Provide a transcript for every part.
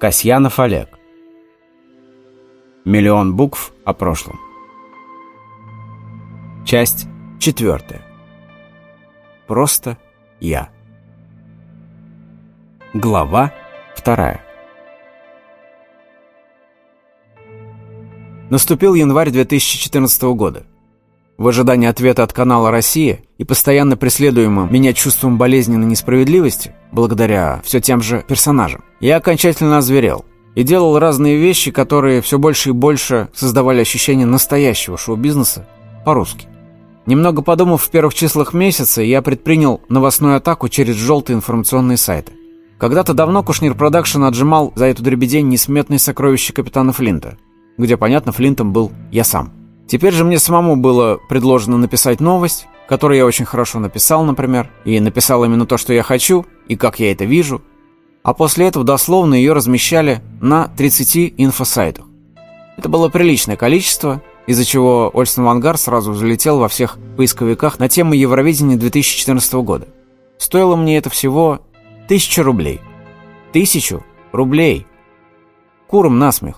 Касьянов Олег. Миллион букв о прошлом. Часть четвертая. Просто я. Глава вторая. Наступил январь 2014 года. В ожидании ответа от канала «Россия» и постоянно преследуемым меня чувством болезненной несправедливости, благодаря все тем же персонажам, я окончательно озверел и делал разные вещи, которые все больше и больше создавали ощущение настоящего шоу-бизнеса по-русски. Немного подумав в первых числах месяца, я предпринял новостную атаку через желтые информационные сайты. Когда-то давно Кушнир Production отжимал за эту дребедень несметные сокровища капитана Флинта, где, понятно, Флинтом был я сам – Теперь же мне самому было предложено написать новость, которую я очень хорошо написал, например, и написал именно то, что я хочу, и как я это вижу, а после этого дословно ее размещали на 30 инфосайтах. Это было приличное количество, из-за чего Ольстон Вангар сразу залетел во всех поисковиках на тему Евровидения 2014 года. Стоило мне это всего тысячу рублей. Тысячу рублей. Куром насмех.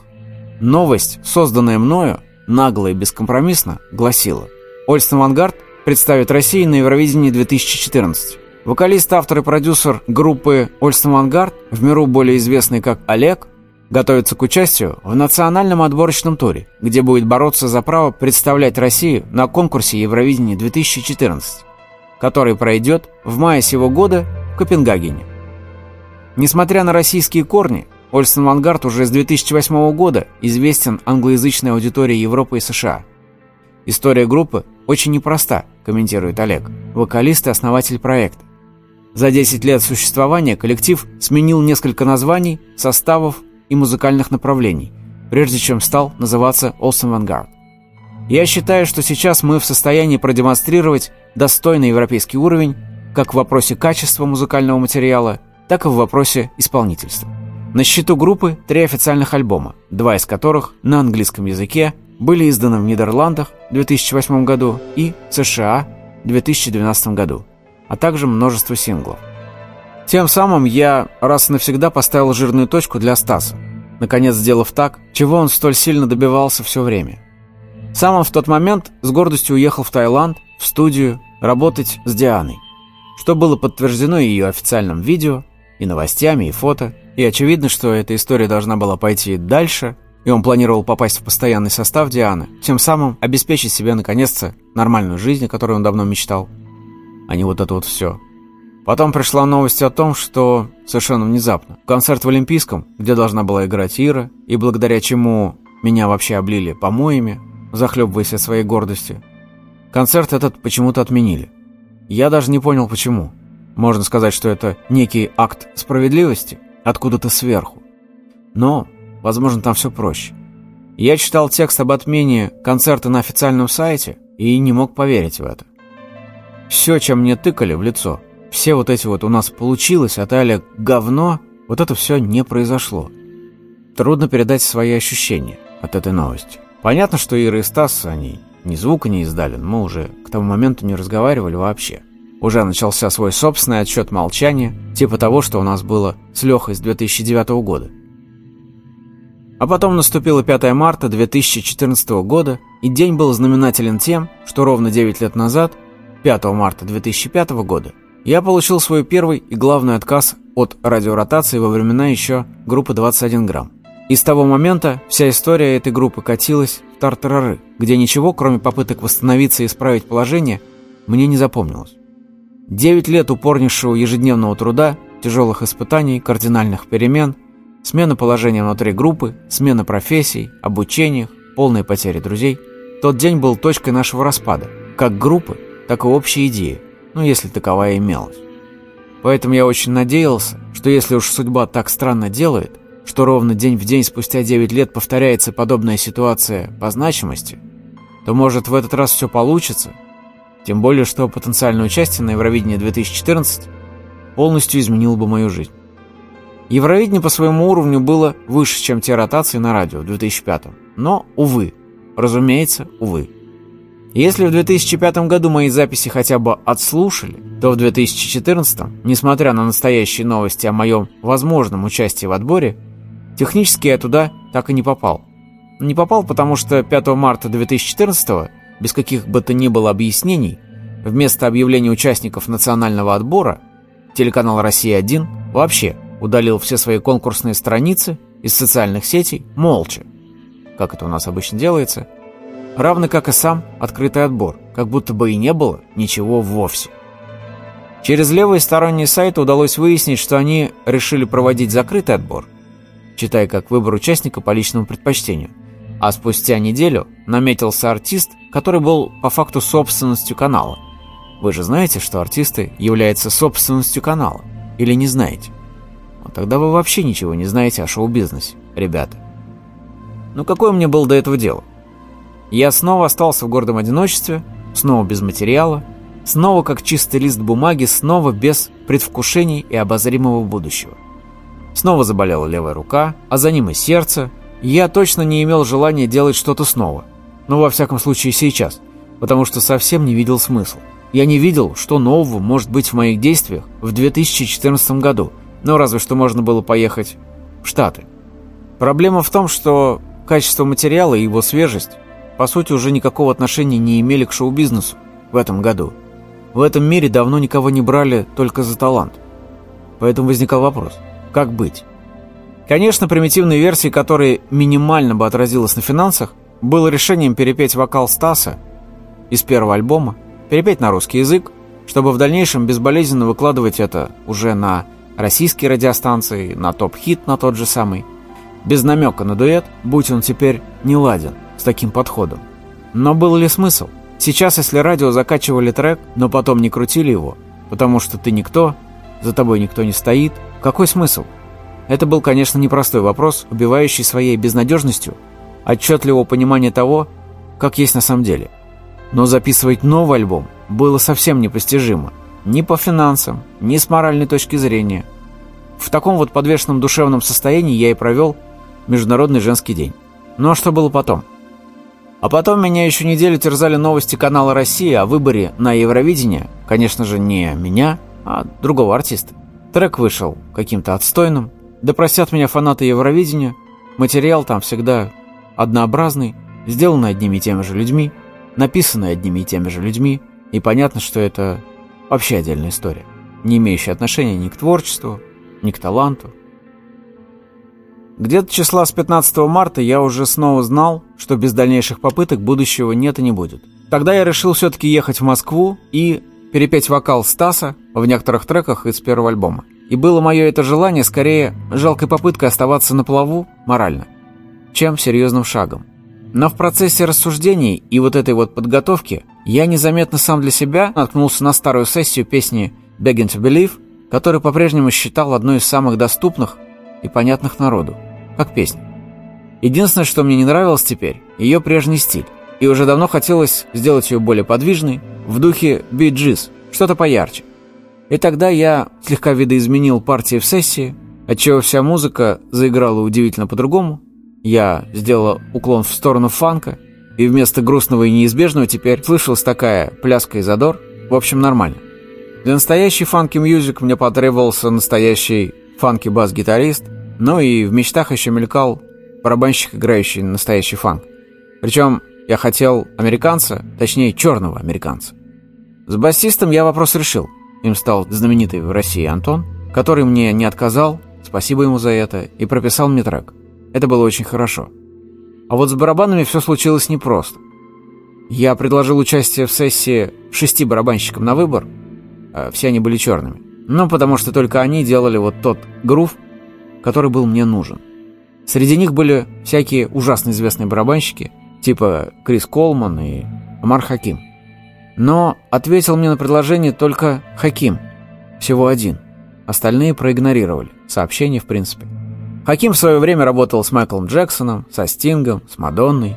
Новость, созданная мною, нагло и бескомпромиссно гласила «Ольстон Вангард представит России на Евровидении 2014». Вокалист, автор и продюсер группы «Ольстон Вангард», в миру более известный как Олег, готовится к участию в национальном отборочном туре, где будет бороться за право представлять Россию на конкурсе Евровидения 2014, который пройдет в мае сего года в Копенгагене. Несмотря на российские корни, Ольстон Вангард уже с 2008 года известен англоязычной аудитории Европы и США. История группы очень непроста, комментирует Олег, вокалист и основатель проекта. За 10 лет существования коллектив сменил несколько названий, составов и музыкальных направлений, прежде чем стал называться Olsen Vanguard. Я считаю, что сейчас мы в состоянии продемонстрировать достойный европейский уровень как в вопросе качества музыкального материала, так и в вопросе исполнительства. На счету группы три официальных альбома, два из которых на английском языке были изданы в Нидерландах в 2008 году и США в 2012 году, а также множество синглов. Тем самым я раз и навсегда поставил жирную точку для Стаса, наконец сделав так, чего он столь сильно добивался все время. Сам он в тот момент с гордостью уехал в Таиланд, в студию, работать с Дианой, что было подтверждено ее официальным видео, и новостями, и фото – и очевидно, что эта история должна была пойти дальше, и он планировал попасть в постоянный состав Дианы, тем самым обеспечить себе, наконец-то, нормальную жизнь, о которой он давно мечтал, а не вот это вот все. Потом пришла новость о том, что совершенно внезапно концерт в Олимпийском, где должна была играть Ира, и благодаря чему меня вообще облили помоями, захлебываясь от своей гордости, концерт этот почему-то отменили. Я даже не понял, почему. Можно сказать, что это некий акт справедливости – откуда-то сверху. Но, возможно, там все проще. Я читал текст об отмене концерта на официальном сайте и не мог поверить в это. Все, чем мне тыкали в лицо, все вот эти вот «у нас получилось», а Таля «говно», вот это все не произошло. Трудно передать свои ощущения от этой новости. Понятно, что Ира и Стас, они ни звука не издали, но мы уже к тому моменту не разговаривали вообще. Уже начался свой собственный отсчет молчания, типа того, что у нас было с Лехой с 2009 года. А потом наступило 5 марта 2014 года, и день был знаменателен тем, что ровно 9 лет назад, 5 марта 2005 года, я получил свой первый и главный отказ от радиоротации во времена еще группы 21 грамм. И с того момента вся история этой группы катилась в тартарары, где ничего, кроме попыток восстановиться и исправить положение, мне не запомнилось. Девять лет упорнейшего ежедневного труда, тяжелых испытаний, кардинальных перемен, смена положения внутри группы, смена профессий, обучениях, полной потери друзей. Тот день был точкой нашего распада, как группы, так и общей идеи, ну если таковая имелась. Поэтому я очень надеялся, что если уж судьба так странно делает, что ровно день в день спустя 9 лет повторяется подобная ситуация по значимости, то может в этот раз все получится, тем более, что потенциальное участие на Евровидении 2014 полностью изменило бы мою жизнь. Евровидение по своему уровню было выше, чем те ротации на радио в 2005 Но, увы, разумеется, увы. Если в 2005 году мои записи хотя бы отслушали, то в 2014, несмотря на настоящие новости о моем возможном участии в отборе, Технически я туда так и не попал. Не попал, потому что 5 марта 2014 без каких бы то ни было объяснений, вместо объявления участников национального отбора, телеканал «Россия-1» вообще удалил все свои конкурсные страницы из социальных сетей молча, как это у нас обычно делается, равно как и сам открытый отбор, как будто бы и не было ничего вовсе. Через левые сторонние сайты удалось выяснить, что они решили проводить закрытый отбор, читая как выбор участника по личному предпочтению. А спустя неделю наметился артист, который был по факту собственностью канала. Вы же знаете, что артисты являются собственностью канала? Или не знаете? Ну, тогда вы вообще ничего не знаете о шоу-бизнесе, ребята. Ну какое мне было до этого дело? Я снова остался в гордом одиночестве, снова без материала, снова как чистый лист бумаги, снова без предвкушений и обозримого будущего. Снова заболела левая рука, а за ним и сердце. я точно не имел желания делать что-то снова. Ну, во всяком случае, сейчас. Потому что совсем не видел смысла. Я не видел, что нового может быть в моих действиях в 2014 году. Ну, разве что можно было поехать в Штаты. Проблема в том, что качество материала и его свежесть, по сути, уже никакого отношения не имели к шоу-бизнесу в этом году. В этом мире давно никого не брали только за талант. Поэтому возникал вопрос – как быть? Конечно, примитивной версией, которая минимально бы отразилась на финансах, было решением перепеть вокал Стаса из первого альбома, перепеть на русский язык, чтобы в дальнейшем безболезненно выкладывать это уже на российские радиостанции, на топ-хит на тот же самый, без намека на дуэт, будь он теперь не ладен с таким подходом. Но был ли смысл? Сейчас, если радио закачивали трек, но потом не крутили его, потому что ты никто, за тобой никто не стоит – какой смысл? Это был, конечно, непростой вопрос, убивающий своей безнадежностью отчетливого понимания того, как есть на самом деле. Но записывать новый альбом было совсем непостижимо. Ни по финансам, ни с моральной точки зрения. В таком вот подвешенном душевном состоянии я и провел Международный женский день. Ну а что было потом? А потом меня еще неделю терзали новости канала «Россия» о выборе на Евровидение. Конечно же, не меня, а другого артиста. Трек вышел каким-то отстойным. Да простят меня фанаты Евровидения. Материал там всегда однообразный, сделанный одними и теми же людьми, написанный одними и теми же людьми. И понятно, что это вообще отдельная история, не имеющая отношения ни к творчеству, ни к таланту. Где-то числа с 15 марта я уже снова знал, что без дальнейших попыток будущего нет и не будет. Тогда я решил все-таки ехать в Москву и перепеть вокал Стаса в некоторых треках из первого альбома. И было мое это желание скорее жалкой попыткой оставаться на плаву морально, чем серьезным шагом. Но в процессе рассуждений и вот этой вот подготовки я незаметно сам для себя наткнулся на старую сессию песни «Begging to Believe», которую по-прежнему считал одной из самых доступных и понятных народу, как песня. Единственное, что мне не нравилось теперь, ее прежний стиль. И уже давно хотелось сделать ее более подвижной, в духе Bee Gees, что-то поярче. И тогда я слегка видоизменил партии в сессии, отчего вся музыка заиграла удивительно по-другому. Я сделал уклон в сторону фанка, и вместо грустного и неизбежного теперь слышалась такая пляска и задор. В общем, нормально. Для настоящей funky music мне потребовался настоящий funky бас-гитарист, ну и в мечтах еще мелькал барабанщик, играющий настоящий фанк. Причем я хотел американца, точнее черного американца. С басистом я вопрос решил. Им стал знаменитый в России Антон, который мне не отказал, спасибо ему за это, и прописал мне трек. Это было очень хорошо. А вот с барабанами все случилось непросто. Я предложил участие в сессии шести барабанщикам на выбор, а все они были черными. Ну, потому что только они делали вот тот грув, который был мне нужен. Среди них были всякие ужасно известные барабанщики – типа Крис Колман и Амар Хаким. Но ответил мне на предложение только Хаким, всего один. Остальные проигнорировали, сообщение в принципе. Хаким в свое время работал с Майклом Джексоном, со Стингом, с Мадонной,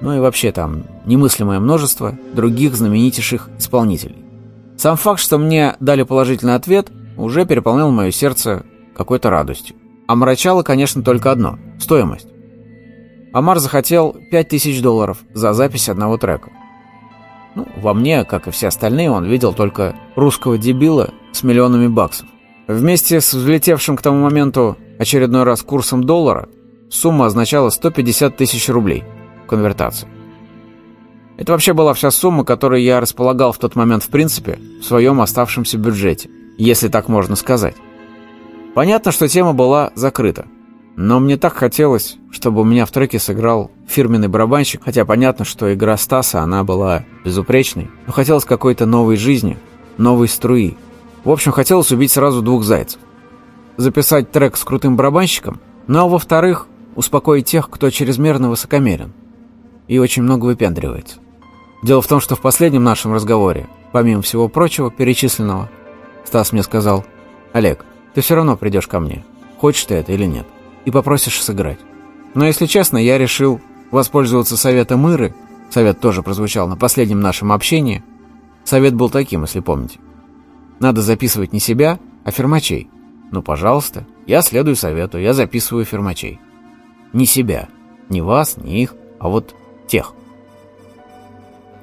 ну и вообще там немыслимое множество других знаменитейших исполнителей. Сам факт, что мне дали положительный ответ, уже переполнил мое сердце какой-то радостью. Омрачало, конечно, только одно – стоимость. Амар захотел 5000 долларов за запись одного трека. Ну, во мне, как и все остальные, он видел только русского дебила с миллионами баксов. Вместе с взлетевшим к тому моменту очередной раз курсом доллара, сумма означала 150 тысяч рублей в конвертации. Это вообще была вся сумма, которой я располагал в тот момент в принципе в своем оставшемся бюджете, если так можно сказать. Понятно, что тема была закрыта. Но мне так хотелось, чтобы у меня в треке сыграл фирменный барабанщик, хотя понятно, что игра Стаса, она была безупречной, но хотелось какой-то новой жизни, новой струи. В общем, хотелось убить сразу двух зайцев. Записать трек с крутым барабанщиком, ну а во-вторых, успокоить тех, кто чрезмерно высокомерен и очень много выпендривается. Дело в том, что в последнем нашем разговоре, помимо всего прочего перечисленного, Стас мне сказал, «Олег, ты все равно придешь ко мне, хочешь ты это или нет» и попросишь сыграть. Но, если честно, я решил воспользоваться советом Иры. Совет тоже прозвучал на последнем нашем общении. Совет был таким, если помните. Надо записывать не себя, а фермачей. Ну, пожалуйста, я следую совету, я записываю фермачей. Не себя, не вас, не их, а вот тех.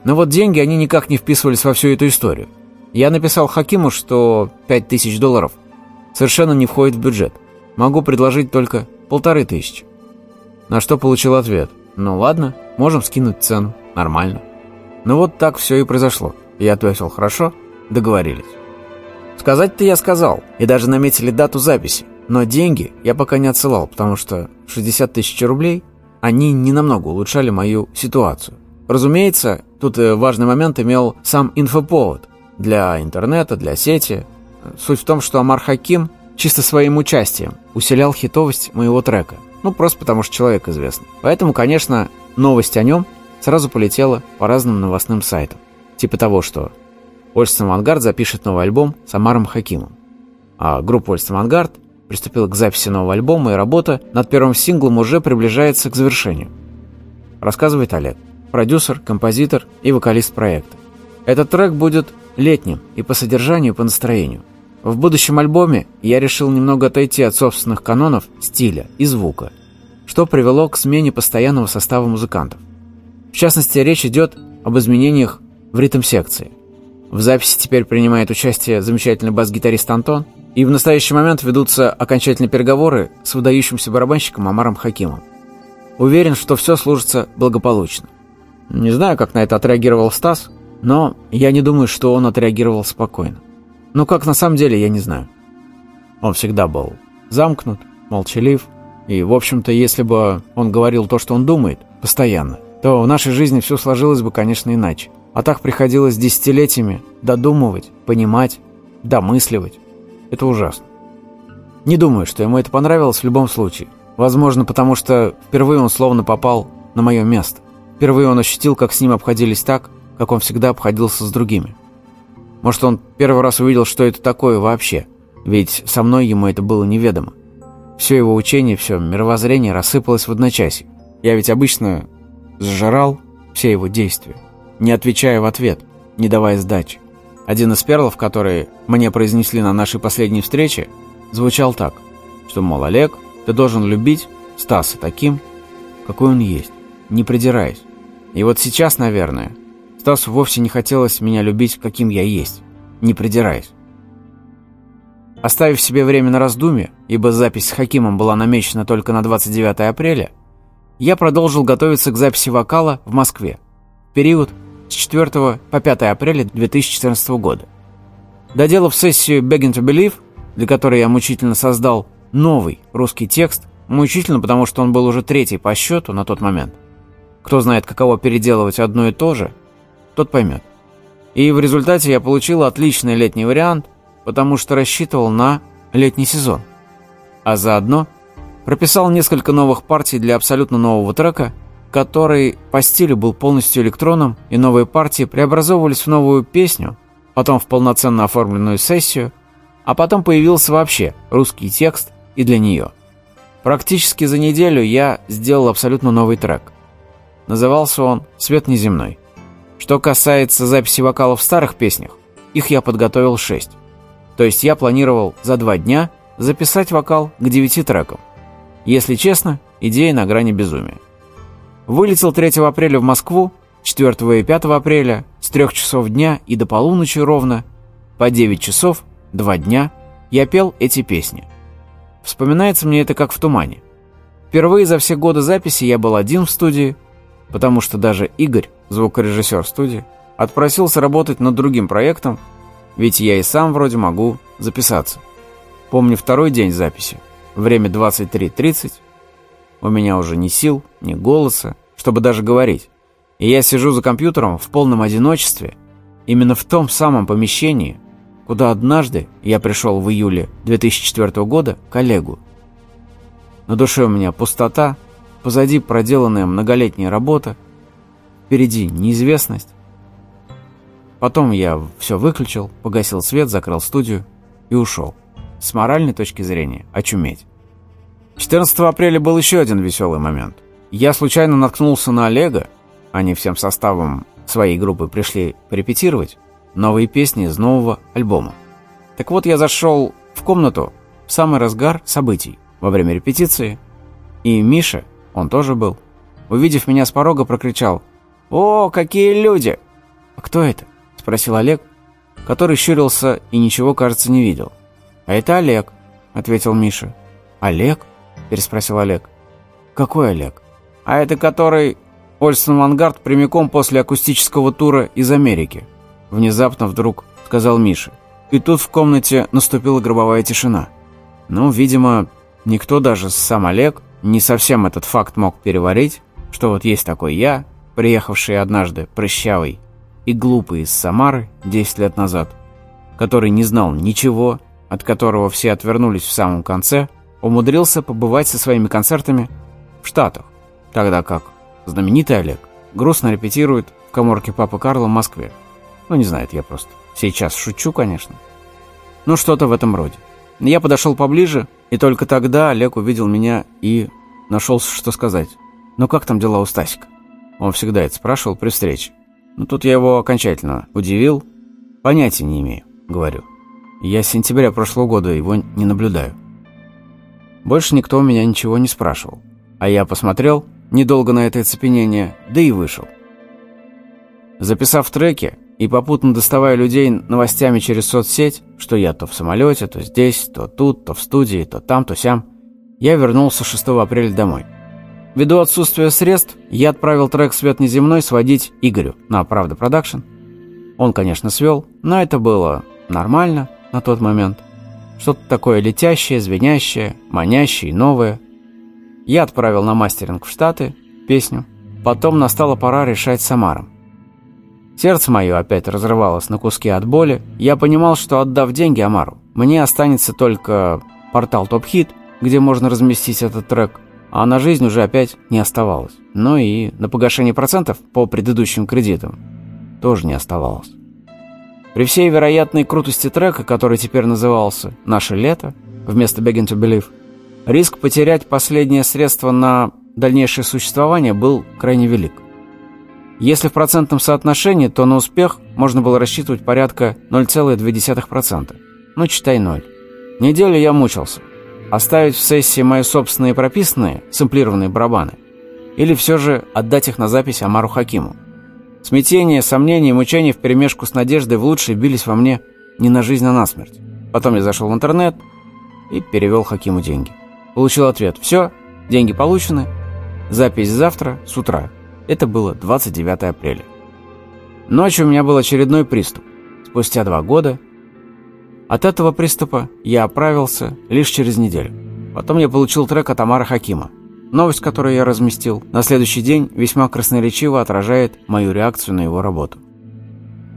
Но вот деньги, они никак не вписывались во всю эту историю. Я написал Хакиму, что 5000 долларов совершенно не входит в бюджет – Могу предложить только полторы тысячи. На что получил ответ. Ну ладно, можем скинуть цену. Нормально. Ну вот так все и произошло. Я ответил хорошо, договорились. Сказать-то я сказал, и даже наметили дату записи. Но деньги я пока не отсылал, потому что 60 тысяч рублей, они не намного улучшали мою ситуацию. Разумеется, тут э, важный момент имел сам инфоповод для интернета, для сети. Суть в том, что Амар Хаким чисто своим участием усилял хитовость моего трека. Ну, просто потому что человек известный. Поэтому, конечно, новость о нем сразу полетела по разным новостным сайтам. Типа того, что Ольстон Авангард запишет новый альбом с Амаром Хакимом. А группа Ольстон Авангард приступила к записи нового альбома, и работа над первым синглом уже приближается к завершению. Рассказывает Олег, продюсер, композитор и вокалист проекта. Этот трек будет летним и по содержанию, и по настроению. В будущем альбоме я решил немного отойти от собственных канонов стиля и звука, что привело к смене постоянного состава музыкантов. В частности, речь идет об изменениях в ритм-секции. В записи теперь принимает участие замечательный бас-гитарист Антон, и в настоящий момент ведутся окончательные переговоры с выдающимся барабанщиком Амаром Хакимом. Уверен, что все служится благополучно. Не знаю, как на это отреагировал Стас, но я не думаю, что он отреагировал спокойно. Но как на самом деле, я не знаю. Он всегда был замкнут, молчалив, и, в общем-то, если бы он говорил то, что он думает, постоянно, то в нашей жизни все сложилось бы, конечно, иначе. А так приходилось десятилетиями додумывать, понимать, домысливать. Это ужасно. Не думаю, что ему это понравилось в любом случае. Возможно, потому что впервые он словно попал на мое место. Впервые он ощутил, как с ним обходились так, как он всегда обходился с другими. Может, он первый раз увидел, что это такое вообще, ведь со мной ему это было неведомо. Все его учение, все мировоззрение рассыпалось в одночасье. Я ведь обычно сжирал все его действия, не отвечая в ответ, не давая сдачи. Один из перлов, которые мне произнесли на нашей последней встрече, звучал так, что, мол, Олег, ты должен любить Стаса таким, какой он есть, не придираясь. И вот сейчас, наверное, Стасу вовсе не хотелось меня любить, каким я есть, не придираясь. Оставив себе время на раздумье, ибо запись с Хакимом была намечена только на 29 апреля, я продолжил готовиться к записи вокала в Москве период с 4 по 5 апреля 2014 года. Доделав сессию «Begging to Believe», для которой я мучительно создал новый русский текст, мучительно, потому что он был уже третий по счету на тот момент. Кто знает, каково переделывать одно и то же, тот поймет. И в результате я получил отличный летний вариант, потому что рассчитывал на летний сезон. А заодно прописал несколько новых партий для абсолютно нового трека, который по стилю был полностью электроном, и новые партии преобразовывались в новую песню, потом в полноценно оформленную сессию, а потом появился вообще русский текст и для нее. Практически за неделю я сделал абсолютно новый трек. Назывался он «Свет неземной». Что касается записи вокалов в старых песнях, их я подготовил 6. То есть я планировал за два дня записать вокал к 9 трекам. Если честно, идея на грани безумия. Вылетел 3 апреля в Москву, 4 и 5 апреля с 3 часов дня и до полуночи ровно, по 9 часов, 2 дня, я пел эти песни. Вспоминается мне это как в тумане. Впервые за все годы записи я был один в студии, потому что даже Игорь, звукорежиссер студии, отпросился работать над другим проектом, ведь я и сам вроде могу записаться. Помню второй день записи, время 23.30, у меня уже ни сил, ни голоса, чтобы даже говорить. И я сижу за компьютером в полном одиночестве, именно в том самом помещении, куда однажды я пришел в июле 2004 года коллегу. На душе у меня пустота, позади проделанная многолетняя работа, впереди неизвестность. Потом я все выключил, погасил свет, закрыл студию и ушел. С моральной точки зрения очуметь. 14 апреля был еще один веселый момент. Я случайно наткнулся на Олега, они всем составом своей группы пришли репетировать новые песни из нового альбома. Так вот, я зашел в комнату в самый разгар событий во время репетиции, и Миша, он тоже был, увидев меня с порога, прокричал «О, какие люди!» «А кто это?» – спросил Олег, который щурился и ничего, кажется, не видел. «А это Олег», – ответил Миша. «Олег?» – переспросил Олег. «Какой Олег?» «А это который Ольстон Вангард прямиком после акустического тура из Америки», – внезапно вдруг сказал Миша. И тут в комнате наступила гробовая тишина. Ну, видимо, никто даже сам Олег не совсем этот факт мог переварить, что вот есть такой я, приехавший однажды прыщавый и глупый из Самары 10 лет назад, который не знал ничего, от которого все отвернулись в самом конце – умудрился побывать со своими концертами в Штатах, тогда как знаменитый Олег грустно репетирует в коморке папы Карла в Москве. Ну, не знает я просто. Сейчас шучу, конечно. Ну, что-то в этом роде. Я подошел поближе, и только тогда Олег увидел меня и нашел, что сказать. «Ну, как там дела у Стасика?» Он всегда это спрашивал при встрече. Но тут я его окончательно удивил. «Понятия не имею», — говорю. «Я с сентября прошлого года его не наблюдаю». Больше никто у меня ничего не спрашивал. А я посмотрел недолго на это оцепенение, да и вышел. Записав треки и попутно доставая людей новостями через соцсеть, что я то в самолете, то здесь, то тут, то в студии, то там, то сям, я вернулся 6 апреля домой. Ввиду отсутствия средств, я отправил трек «Свет неземной» сводить Игорю на «Правда Production». Он, конечно, свел, но это было нормально на тот момент. Что-то такое летящее, звенящее, манящее и новое. Я отправил на мастеринг в Штаты песню. Потом настала пора решать с Амаром. Сердце мое опять разрывалось на куски от боли. Я понимал, что отдав деньги Амару, мне останется только портал Топ Хит, где можно разместить этот трек, а на жизнь уже опять не оставалось. Ну и на погашение процентов по предыдущим кредитам тоже не оставалось. При всей вероятной крутости трека, который теперь назывался «Наше лето», вместо «Begin to Believe», риск потерять последнее средство на дальнейшее существование был крайне велик. Если в процентном соотношении, то на успех можно было рассчитывать порядка 0,2%. Ну, читай ноль. Неделю я мучился. Оставить в сессии мои собственные прописанные, сэмплированные барабаны? Или все же отдать их на запись Амару Хакиму? Смятение, сомнения и мучения вперемешку с надеждой в лучшее бились во мне не на жизнь, а на смерть. Потом я зашел в интернет и перевел Хакиму деньги. Получил ответ «Все, деньги получены, запись завтра с утра». Это было 29 апреля. Ночью у меня был очередной приступ. Спустя два года от этого приступа я оправился лишь через неделю. Потом я получил трек от Амара Хакима. Новость, которую я разместил, на следующий день весьма красноречиво отражает мою реакцию на его работу.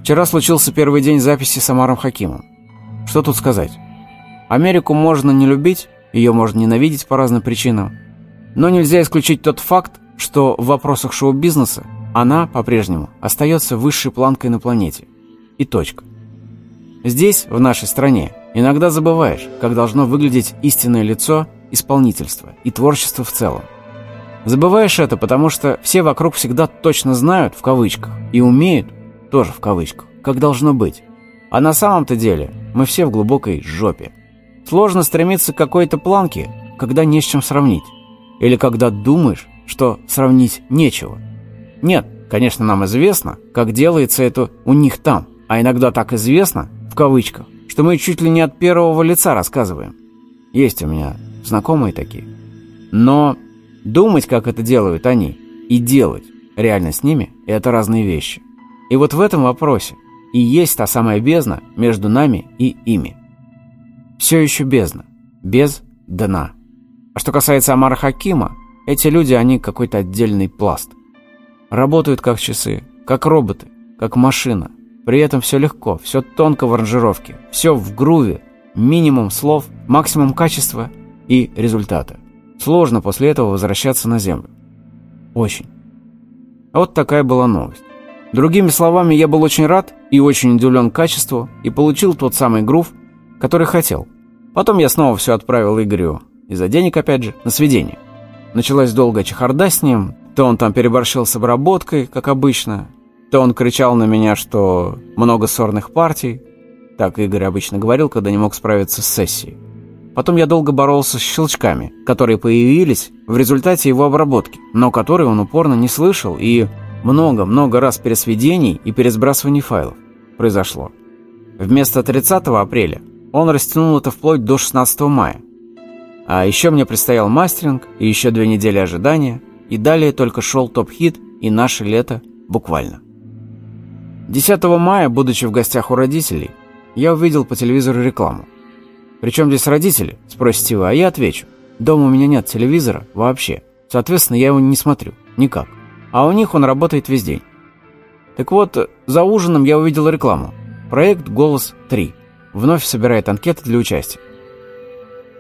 Вчера случился первый день записи с Амаром Хакимом. Что тут сказать? Америку можно не любить, ее можно ненавидеть по разным причинам, но нельзя исключить тот факт, что в вопросах шоу-бизнеса она по-прежнему остается высшей планкой на планете. И точка. Здесь, в нашей стране, иногда забываешь, как должно выглядеть истинное лицо исполнительства и творчества в целом. Забываешь это, потому что все вокруг всегда точно знают, в кавычках, и умеют, тоже в кавычках, как должно быть. А на самом-то деле мы все в глубокой жопе. Сложно стремиться к какой-то планке, когда не с чем сравнить. Или когда думаешь, что сравнить нечего. Нет, конечно, нам известно, как делается это у них там, а иногда так известно, в кавычках, что мы чуть ли не от первого лица рассказываем. Есть у меня знакомые такие. Но думать, как это делают они, и делать реально с ними – это разные вещи. И вот в этом вопросе и есть та самая бездна между нами и ими. Все еще бездна, без дна. А что касается Амара Хакима, эти люди, они какой-то отдельный пласт. Работают как часы, как роботы, как машина. При этом все легко, все тонко в аранжировке, все в груве, минимум слов, максимум качества и результата. Сложно после этого возвращаться на Землю. Очень. Вот такая была новость. Другими словами, я был очень рад и очень удивлен качеству и получил тот самый грув, который хотел. Потом я снова все отправил Игорю, из-за денег опять же, на сведение. Началась долгая чехарда с ним, то он там переборщил с обработкой, как обычно, то он кричал на меня, что много сорных партий. Так Игорь обычно говорил, когда не мог справиться с сессией. Потом я долго боролся с щелчками, которые появились в результате его обработки, но которые он упорно не слышал и много-много раз пересведений и пересбрасываний файлов произошло. Вместо 30 апреля он растянул это вплоть до 16 мая. А еще мне предстоял мастеринг и еще две недели ожидания, и далее только шел топ-хит и наше лето буквально. 10 мая, будучи в гостях у родителей, я увидел по телевизору рекламу. Причем здесь родители, спросите вы, а я отвечу. Дома у меня нет телевизора вообще, соответственно, я его не смотрю, никак а у них он работает весь день. Так вот, за ужином я увидел рекламу. Проект «Голос 3» вновь собирает анкеты для участия.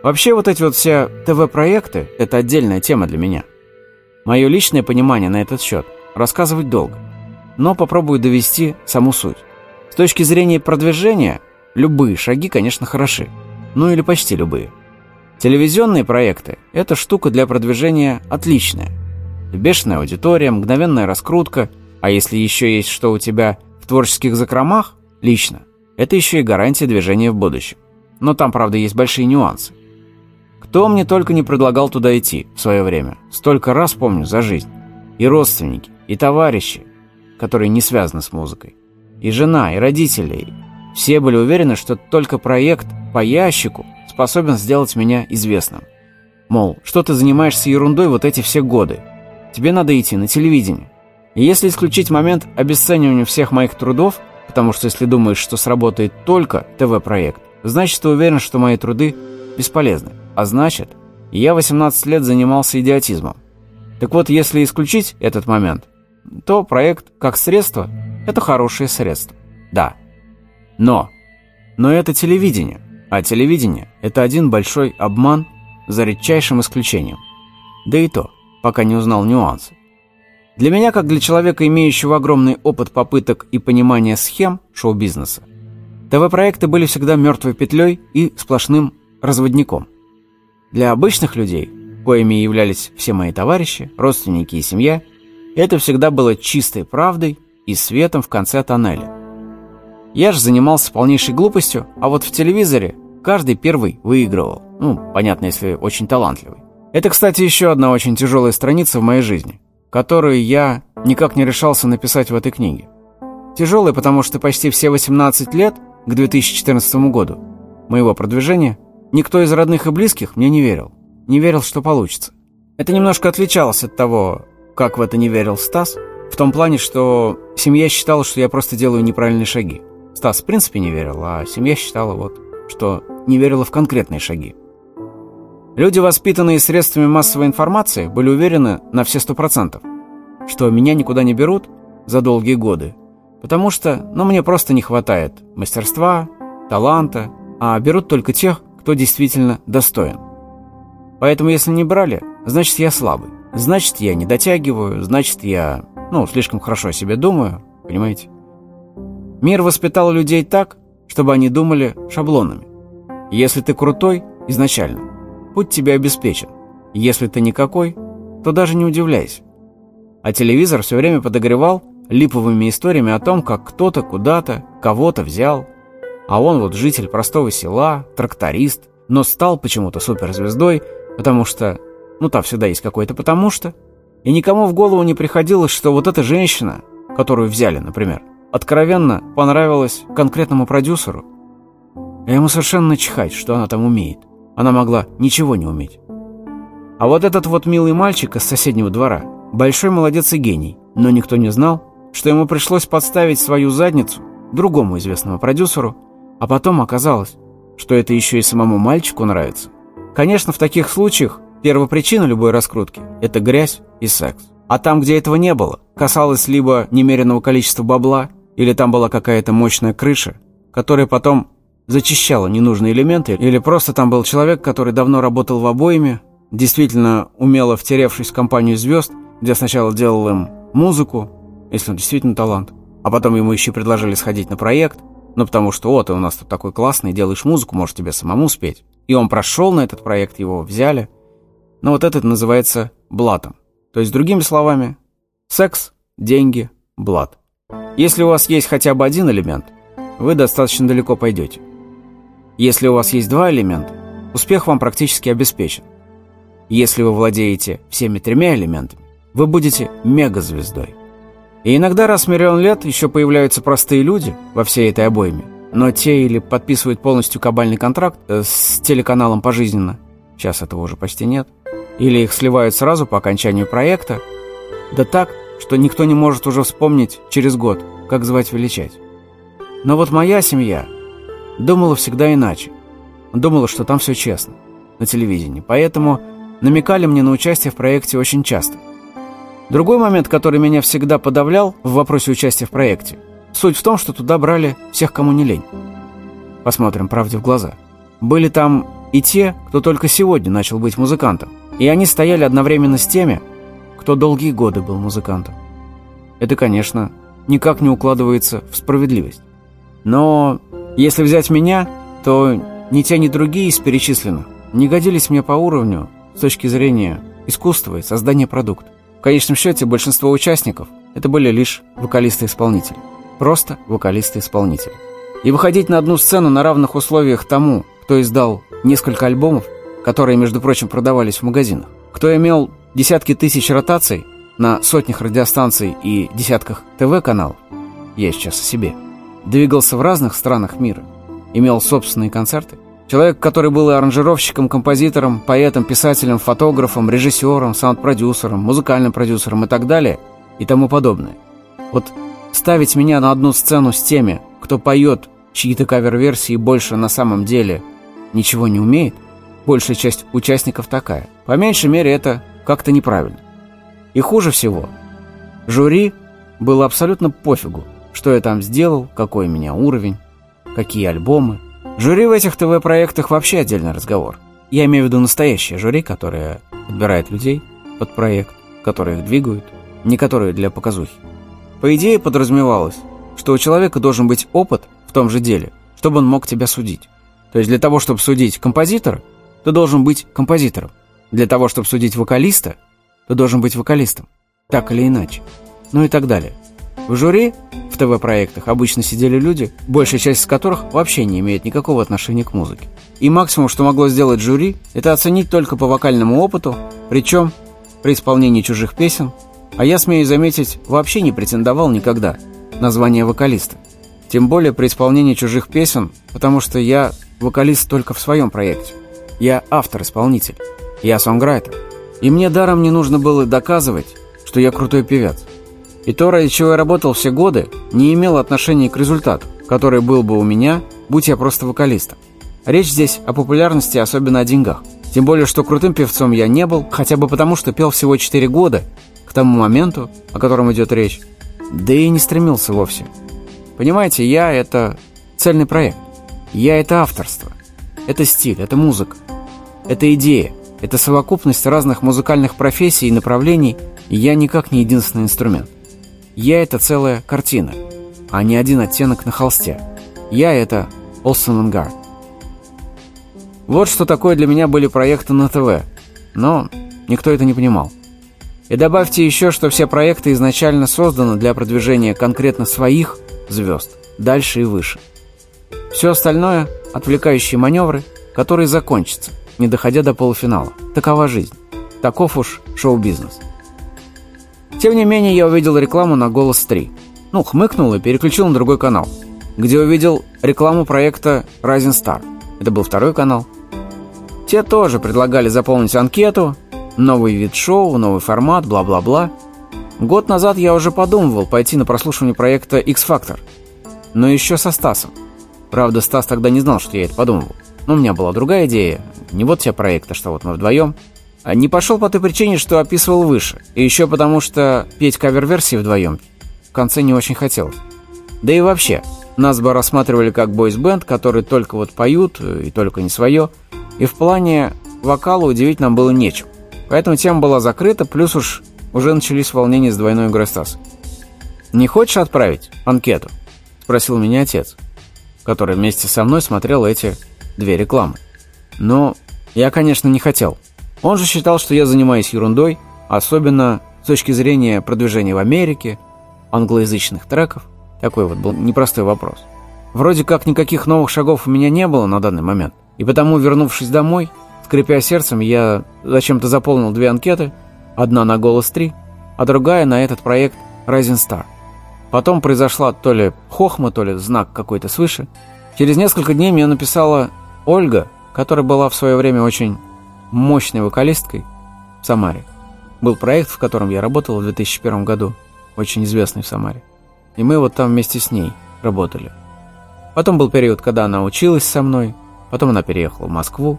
Вообще вот эти вот все ТВ-проекты – это отдельная тема для меня. Мое личное понимание на этот счет рассказывать долго, но попробую довести саму суть. С точки зрения продвижения, любые шаги, конечно, хороши. Ну или почти любые. Телевизионные проекты – это штука для продвижения отличная – Бешеная аудитория, мгновенная раскрутка, а если еще есть что у тебя в творческих закромах, лично, это еще и гарантия движения в будущем. Но там, правда, есть большие нюансы. Кто мне только не предлагал туда идти в свое время, столько раз помню за жизнь. И родственники, и товарищи, которые не связаны с музыкой, и жена, и родители. Все были уверены, что только проект по ящику способен сделать меня известным. Мол, что ты занимаешься ерундой вот эти все годы, тебе надо идти на телевидение. И если исключить момент обесценивания всех моих трудов, потому что если думаешь, что сработает только ТВ-проект, значит ты уверен, что мои труды бесполезны. А значит, я 18 лет занимался идиотизмом. Так вот, если исключить этот момент, то проект как средство – это хорошее средство. Да. Но. Но это телевидение. А телевидение – это один большой обман за редчайшим исключением. Да и то – пока не узнал нюансы. Для меня, как для человека, имеющего огромный опыт попыток и понимания схем шоу-бизнеса, ТВ-проекты были всегда мертвой петлей и сплошным разводником. Для обычных людей, коими являлись все мои товарищи, родственники и семья, это всегда было чистой правдой и светом в конце тоннеля. Я же занимался полнейшей глупостью, а вот в телевизоре каждый первый выигрывал. Ну, понятно, если очень талантливый. Это, кстати, еще одна очень тяжелая страница в моей жизни, которую я никак не решался написать в этой книге. Тяжелая, потому что почти все 18 лет, к 2014 году, моего продвижения, никто из родных и близких мне не верил. Не верил, что получится. Это немножко отличалось от того, как в это не верил Стас, в том плане, что семья считала, что я просто делаю неправильные шаги. Стас в принципе не верил, а семья считала вот, что не верила в конкретные шаги. Люди, воспитанные средствами массовой информации, были уверены на все сто процентов, что меня никуда не берут за долгие годы, потому что, ну, мне просто не хватает мастерства, таланта, а берут только тех, кто действительно достоин. Поэтому, если не брали, значит, я слабый, значит, я не дотягиваю, значит, я, ну, слишком хорошо о себе думаю, понимаете? Мир воспитал людей так, чтобы они думали шаблонами. Если ты крутой изначально, путь тебе обеспечен. Если ты никакой, то даже не удивляйся. А телевизор все время подогревал липовыми историями о том, как кто-то куда-то кого-то взял. А он вот житель простого села, тракторист, но стал почему-то суперзвездой, потому что, ну там всегда есть какое-то «потому что». И никому в голову не приходилось, что вот эта женщина, которую взяли, например, откровенно понравилась конкретному продюсеру, а ему совершенно чихать, что она там умеет. она могла ничего не уметь. А вот этот вот милый мальчик из соседнего двора – большой молодец и гений, но никто не знал, что ему пришлось подставить свою задницу другому известному продюсеру, а потом оказалось, что это еще и самому мальчику нравится. Конечно, в таких случаях первопричина любой раскрутки – это грязь и секс. А там, где этого не было, касалось либо немеренного количества бабла, или там была какая-то мощная крыша, которая потом зачищала ненужные элементы, или просто там был человек, который давно работал в обоими, действительно умело втеревшись в компанию звезд, где сначала делал им музыку, если он действительно талант, а потом ему еще предложили сходить на проект, ну потому что вот, ты у нас тут такой классный, делаешь музыку, можешь тебе самому спеть. И он прошел на этот проект, его взяли. Но вот этот называется блатом. То есть, другими словами, секс, деньги, блат. Если у вас есть хотя бы один элемент, вы достаточно далеко пойдете. Если у вас есть два элемента, успех вам практически обеспечен. Если вы владеете всеми тремя элементами, вы будете мегазвездой. И иногда раз в миллион лет еще появляются простые люди во всей этой обойме, но те или подписывают полностью кабальный контракт э, с телеканалом пожизненно, сейчас этого уже почти нет, или их сливают сразу по окончанию проекта, да так, что никто не может уже вспомнить через год, как звать величать. Но вот моя семья думала всегда иначе. Думала, что там все честно, на телевидении, поэтому намекали мне на участие в проекте очень часто. Другой момент, который меня всегда подавлял в вопросе участия в проекте, суть в том, что туда брали всех, кому не лень. Посмотрим правде в глаза. Были там и те, кто только сегодня начал быть музыкантом, и они стояли одновременно с теми, кто долгие годы был музыкантом. Это, конечно, никак не укладывается в справедливость. Но если взять меня, то ни те, ни другие из перечисленных не годились мне по уровню с точки зрения искусства и создания продукта. В конечном счете, большинство участников – это были лишь вокалисты-исполнители. Просто вокалисты-исполнители. И выходить на одну сцену на равных условиях тому, кто издал несколько альбомов, которые, между прочим, продавались в магазинах, кто имел десятки тысяч ротаций на сотнях радиостанций и десятках ТВ-каналов, я сейчас о себе, двигался в разных странах мира, имел собственные концерты, Человек, который был и аранжировщиком, композитором, поэтом, писателем, фотографом, режиссером, саунд-продюсером, музыкальным продюсером и так далее, и тому подобное. Вот ставить меня на одну сцену с теми, кто поет чьи-то кавер-версии больше на самом деле ничего не умеет, большая часть участников такая. По меньшей мере, это как-то неправильно. И хуже всего, жюри было абсолютно пофигу, что я там сделал, какой у меня уровень, какие альбомы, Жюри в этих ТВ-проектах вообще отдельный разговор. Я имею в виду настоящее жюри, которое отбирает людей под проект, которые их двигают, не которые для показухи. По идее подразумевалось, что у человека должен быть опыт в том же деле, чтобы он мог тебя судить. То есть для того, чтобы судить композитора, ты должен быть композитором. Для того, чтобы судить вокалиста, ты должен быть вокалистом. Так или иначе. Ну и так далее. В жюри в ТВ-проектах обычно сидели люди, большая часть из которых вообще не имеет никакого отношения к музыке. И максимум, что могло сделать жюри, это оценить только по вокальному опыту, причем при исполнении чужих песен, а я, смею заметить, вообще не претендовал никогда на звание вокалиста. Тем более при исполнении чужих песен, потому что я вокалист только в своем проекте. Я автор-исполнитель, я сонграйтер. И мне даром не нужно было доказывать, что я крутой певец. И то, ради чего я работал все годы, не имело отношения к результату, который был бы у меня, будь я просто вокалистом. Речь здесь о популярности, особенно о деньгах. Тем более, что крутым певцом я не был, хотя бы потому, что пел всего 4 года, к тому моменту, о котором идет речь, да и не стремился вовсе. Понимаете, я — это цельный проект. Я — это авторство. Это стиль, это музыка. Это идея. Это совокупность разных музыкальных профессий и направлений, и я никак не единственный инструмент. Я — это целая картина, а не один оттенок на холсте. Я — это Олсен Гард. Вот что такое для меня были проекты на ТВ, но никто это не понимал. И добавьте еще, что все проекты изначально созданы для продвижения конкретно своих звезд, дальше и выше. Все остальное – отвлекающие маневры, которые закончатся, не доходя до полуфинала. Такова жизнь. Таков уж шоу-бизнес. Тем не менее, я увидел рекламу на «Голос 3». Ну, хмыкнул и переключил на другой канал, где увидел рекламу проекта Rising Star. Это был второй канал. Те тоже предлагали заполнить анкету, новый вид шоу, новый формат, бла-бла-бла. Год назад я уже подумывал пойти на прослушивание проекта X-Factor, но еще со Стасом. Правда, Стас тогда не знал, что я это подумывал. Но у меня была другая идея, не вот тебе проект, а что вот мы вдвоем. А не пошел по той причине, что описывал выше, и еще потому, что петь кавер-версии вдвоем в конце не очень хотелось. Да и вообще, нас бы рассматривали как бойс-бенд, который только вот поют, и только не свое, и в плане вокала удивить нам было нечем. Поэтому тема была закрыта, плюс уж уже начались волнения с двойной игрой Стаса. «Не хочешь отправить анкету?» – спросил меня отец, который вместе со мной смотрел эти две рекламы. Но я, конечно, не хотел. Он же считал, что я занимаюсь ерундой, особенно с точки зрения продвижения в Америке, англоязычных треков. Такой вот был непростой вопрос. Вроде как никаких новых шагов у меня не было на данный момент. И потому, вернувшись домой, скрипя сердцем, я зачем-то заполнил две анкеты. Одна на «Голос 3», а другая на этот проект «Rising Star». Потом произошла то ли хохма, то ли знак какой-то свыше. Через несколько дней мне написала Ольга, которая была в свое время очень мощной вокалисткой в Самаре. Был проект, в котором я работал в 2001 году, очень известный в Самаре. И мы вот там вместе с ней работали. Потом был период, когда она училась со мной, потом она переехала в Москву,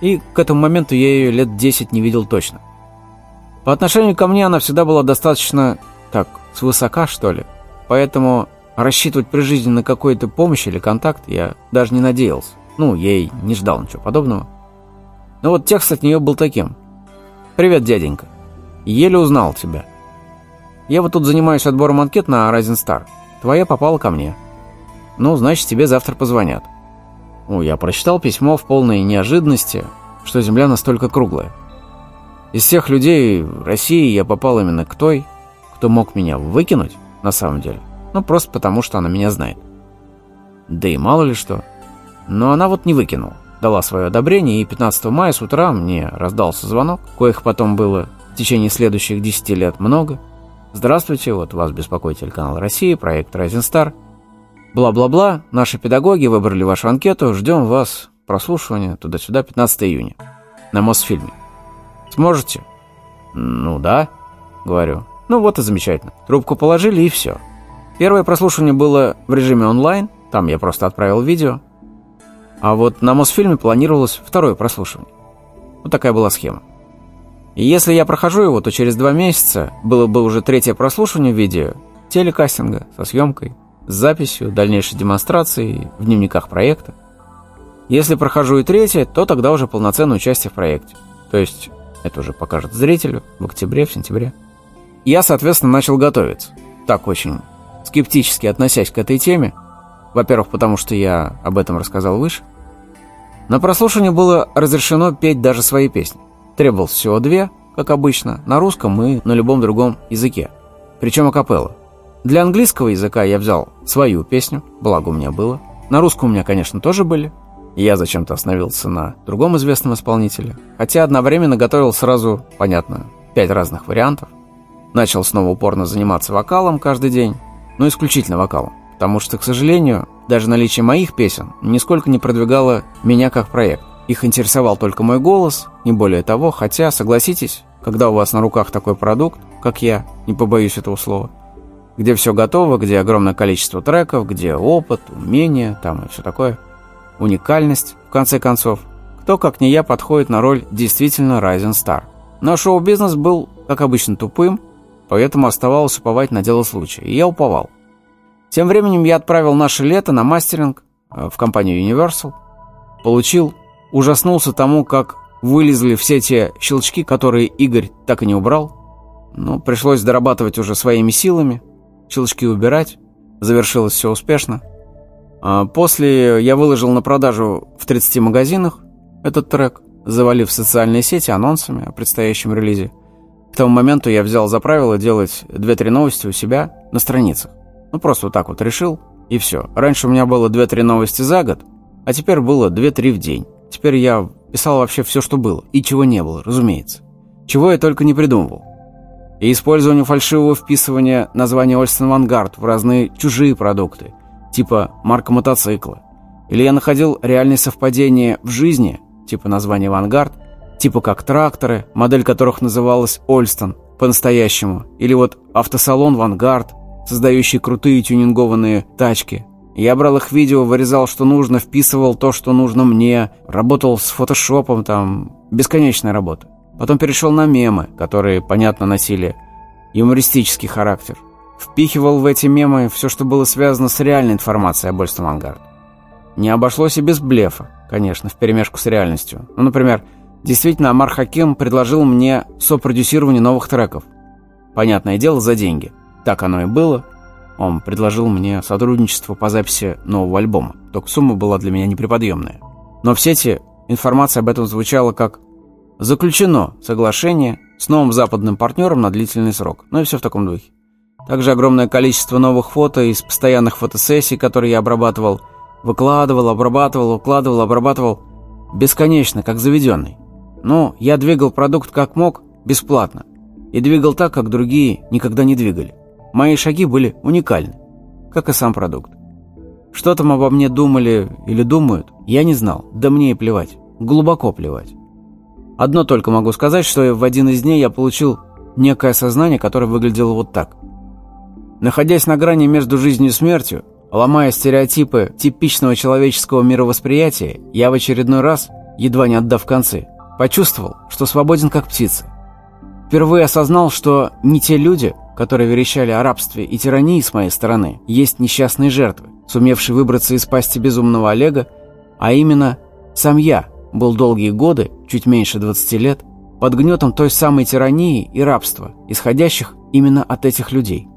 и к этому моменту я ее лет 10 не видел точно. По отношению ко мне она всегда была достаточно, так, свысока, что ли, поэтому рассчитывать при жизни на какую-то помощь или контакт я даже не надеялся. Ну, ей не ждал ничего подобного. Но вот текст от нее был таким. «Привет, дяденька. Еле узнал тебя. Я вот тут занимаюсь отбором анкет на Rising Star. Твоя попала ко мне. Ну, значит, тебе завтра позвонят». Ну, я прочитал письмо в полной неожиданности, что Земля настолько круглая. Из всех людей в России я попал именно к той, кто мог меня выкинуть, на самом деле. Ну, просто потому, что она меня знает. Да и мало ли что. Но она вот не выкинула. Дала свое одобрение, и 15 мая с утра мне раздался звонок, коих потом было в течение следующих 10 лет много. Здравствуйте, вот вас беспокоит телеканал России, проект Rising. Бла-бла-бла, наши педагоги выбрали вашу анкету, ждем вас, прослушивания туда-сюда, 15 июня, на Мосфильме. Сможете? Ну да, говорю. Ну вот и замечательно. Трубку положили и все. Первое прослушивание было в режиме онлайн, там я просто отправил видео, а вот на Мосфильме планировалось второе прослушивание. Вот такая была схема. И если я прохожу его, то через два месяца было бы уже третье прослушивание видео телекастинга со съемкой, с записью, дальнейшей демонстрацией в дневниках проекта. Если прохожу и третье, то тогда уже полноценное участие в проекте. То есть это уже покажет зрителю в октябре, в сентябре. Я, соответственно, начал готовиться. Так очень скептически относясь к этой теме. Во-первых, потому что я об этом рассказал выше. На прослушивание было разрешено петь даже свои песни. Требовалось всего две, как обычно, на русском и на любом другом языке. Причем акапелла. Для английского языка я взял свою песню, благо у меня было. На русском у меня, конечно, тоже были. Я зачем-то остановился на другом известном исполнителе. Хотя одновременно готовил сразу, понятно, пять разных вариантов. Начал снова упорно заниматься вокалом каждый день, но исключительно вокалом. Потому что, к сожалению, даже наличие моих песен нисколько не продвигало меня как проект. Их интересовал только мой голос, не более того, хотя, согласитесь, когда у вас на руках такой продукт, как я, не побоюсь этого слова, где все готово, где огромное количество треков, где опыт, умения, там и все такое, уникальность, в конце концов, кто, как не я, подходит на роль действительно Rising Star. Но шоу-бизнес был, как обычно, тупым, поэтому оставалось уповать на дело случая, и я уповал. Тем временем я отправил наше лето на мастеринг э, в компанию Universal. Получил, ужаснулся тому, как вылезли все те щелчки, которые Игорь так и не убрал. Ну, пришлось дорабатывать уже своими силами, щелчки убирать. Завершилось все успешно. А после я выложил на продажу в 30 магазинах этот трек, завалив социальные сети анонсами о предстоящем релизе. К тому моменту я взял за правило делать 2-3 новости у себя на страницах. Ну, просто вот так вот решил, и все. Раньше у меня было 2-3 новости за год, а теперь было 2-3 в день. Теперь я писал вообще все, что было, и чего не было, разумеется. Чего я только не придумывал. И использование фальшивого вписывания названия Ольстон Вангард в разные чужие продукты, типа марка мотоцикла. Или я находил реальные совпадения в жизни типа названия «Авангард», типа как тракторы, модель которых называлась «Ольстон» по-настоящему, или вот автосалон «Вангард», создающий крутые тюнингованные тачки. Я брал их видео, вырезал, что нужно, вписывал то, что нужно мне, работал с фотошопом, там, бесконечная работа. Потом перешел на мемы, которые, понятно, носили юмористический характер. Впихивал в эти мемы все, что было связано с реальной информацией об Ольстон Вангард. Не обошлось и без блефа, конечно, вперемешку с реальностью. Ну, например, действительно, Амар Хаким предложил мне сопродюсирование новых треков. Понятное дело, за деньги. Так оно и было. Он предложил мне сотрудничество по записи нового альбома. Только сумма была для меня неприподъемная. Но в сети информация об этом звучала как «Заключено соглашение с новым западным партнером на длительный срок». Ну и все в таком духе. Также огромное количество новых фото из постоянных фотосессий, которые я обрабатывал – Выкладывал, обрабатывал, выкладывал, обрабатывал. Бесконечно, как заведенный. Но я двигал продукт как мог, бесплатно. И двигал так, как другие никогда не двигали. Мои шаги были уникальны, как и сам продукт. Что там обо мне думали или думают, я не знал, да мне и плевать, глубоко плевать. Одно только могу сказать, что в один из дней я получил некое сознание, которое выглядело вот так. Находясь на грани между жизнью и смертью, Ломая стереотипы типичного человеческого мировосприятия, я в очередной раз, едва не отдав концы, почувствовал, что свободен как птица. Впервые осознал, что не те люди, которые верещали о рабстве и тирании с моей стороны, есть несчастные жертвы, сумевшие выбраться из пасти безумного Олега, а именно сам я был долгие годы, чуть меньше 20 лет, под гнетом той самой тирании и рабства, исходящих именно от этих людей.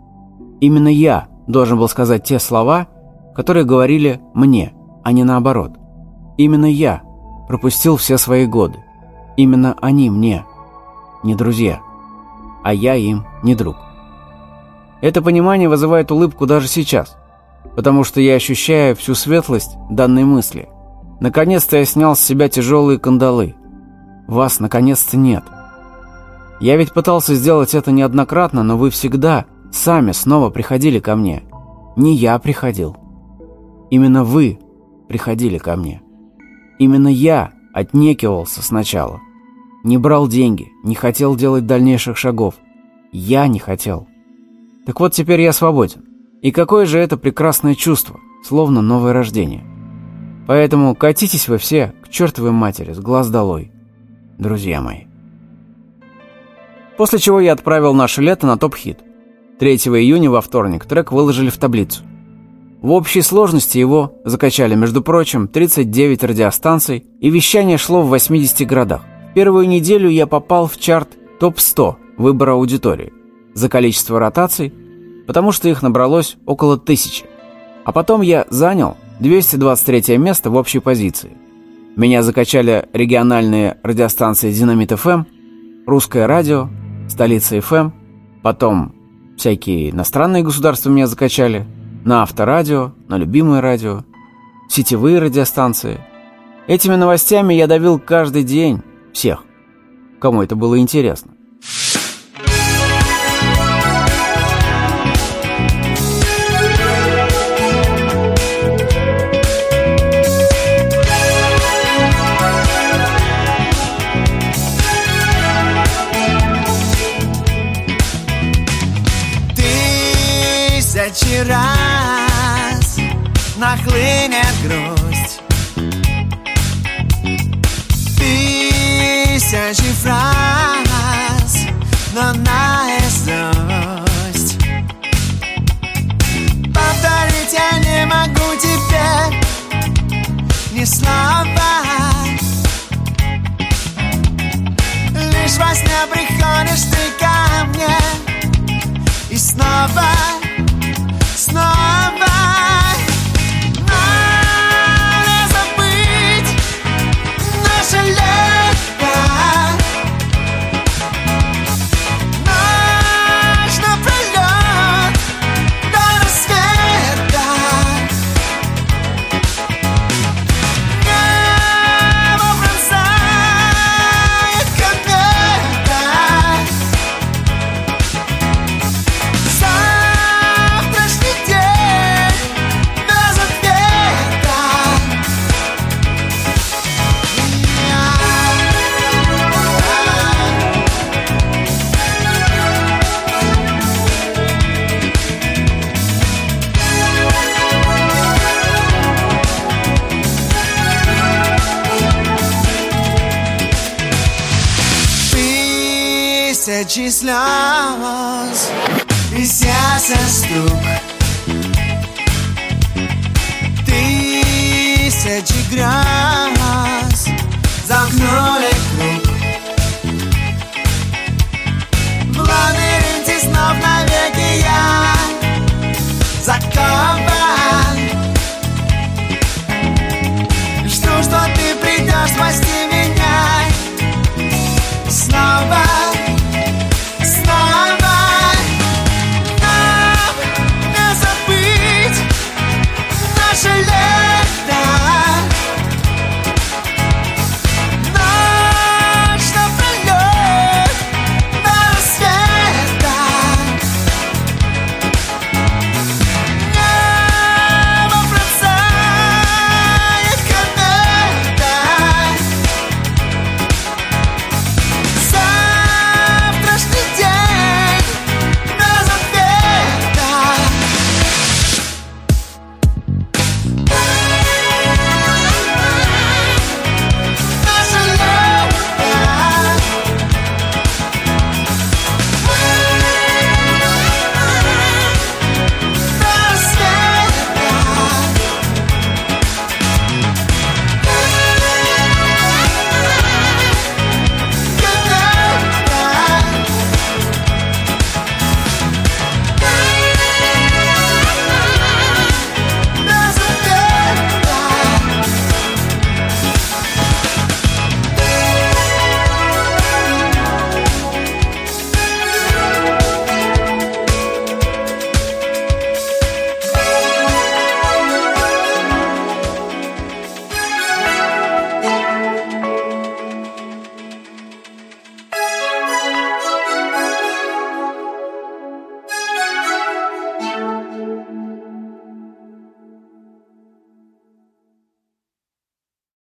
Именно я должен был сказать те слова, которые говорили мне, а не наоборот. Именно я пропустил все свои годы. Именно они мне, не друзья, а я им не друг. Это понимание вызывает улыбку даже сейчас, потому что я ощущаю всю светлость данной мысли. Наконец-то я снял с себя тяжелые кандалы. Вас наконец-то нет. Я ведь пытался сделать это неоднократно, но вы всегда сами снова приходили ко мне. Не я приходил. Именно вы приходили ко мне. Именно я отнекивался сначала. Не брал деньги, не хотел делать дальнейших шагов. Я не хотел. Так вот теперь я свободен. И какое же это прекрасное чувство, словно новое рождение. Поэтому катитесь вы все к чертовой матери с глаз долой, друзья мои. После чего я отправил наше лето на топ-хит. 3 июня во вторник трек выложили в таблицу. В общей сложности его закачали, между прочим, 39 радиостанций, и вещание шло в 80 городах. Первую неделю я попал в чарт топ-100 выбора аудитории за количество ротаций, потому что их набралось около тысячи. А потом я занял 223 место в общей позиции. Меня закачали региональные радиостанции «Динамит ФМ», «Русское радио», «Столица ФМ», потом Всякие иностранные государства меня закачали. На авторадио, на любимое радио, сетевые радиостанции. Этими новостями я давил каждый день всех, кому это было интересно. следующий раз нахлынет грусть Тысячи фраз, но наизусть. Повторить я не могу теперь ни слова. Лишь во сне приходишь ты ко мне И снова. I've Islam.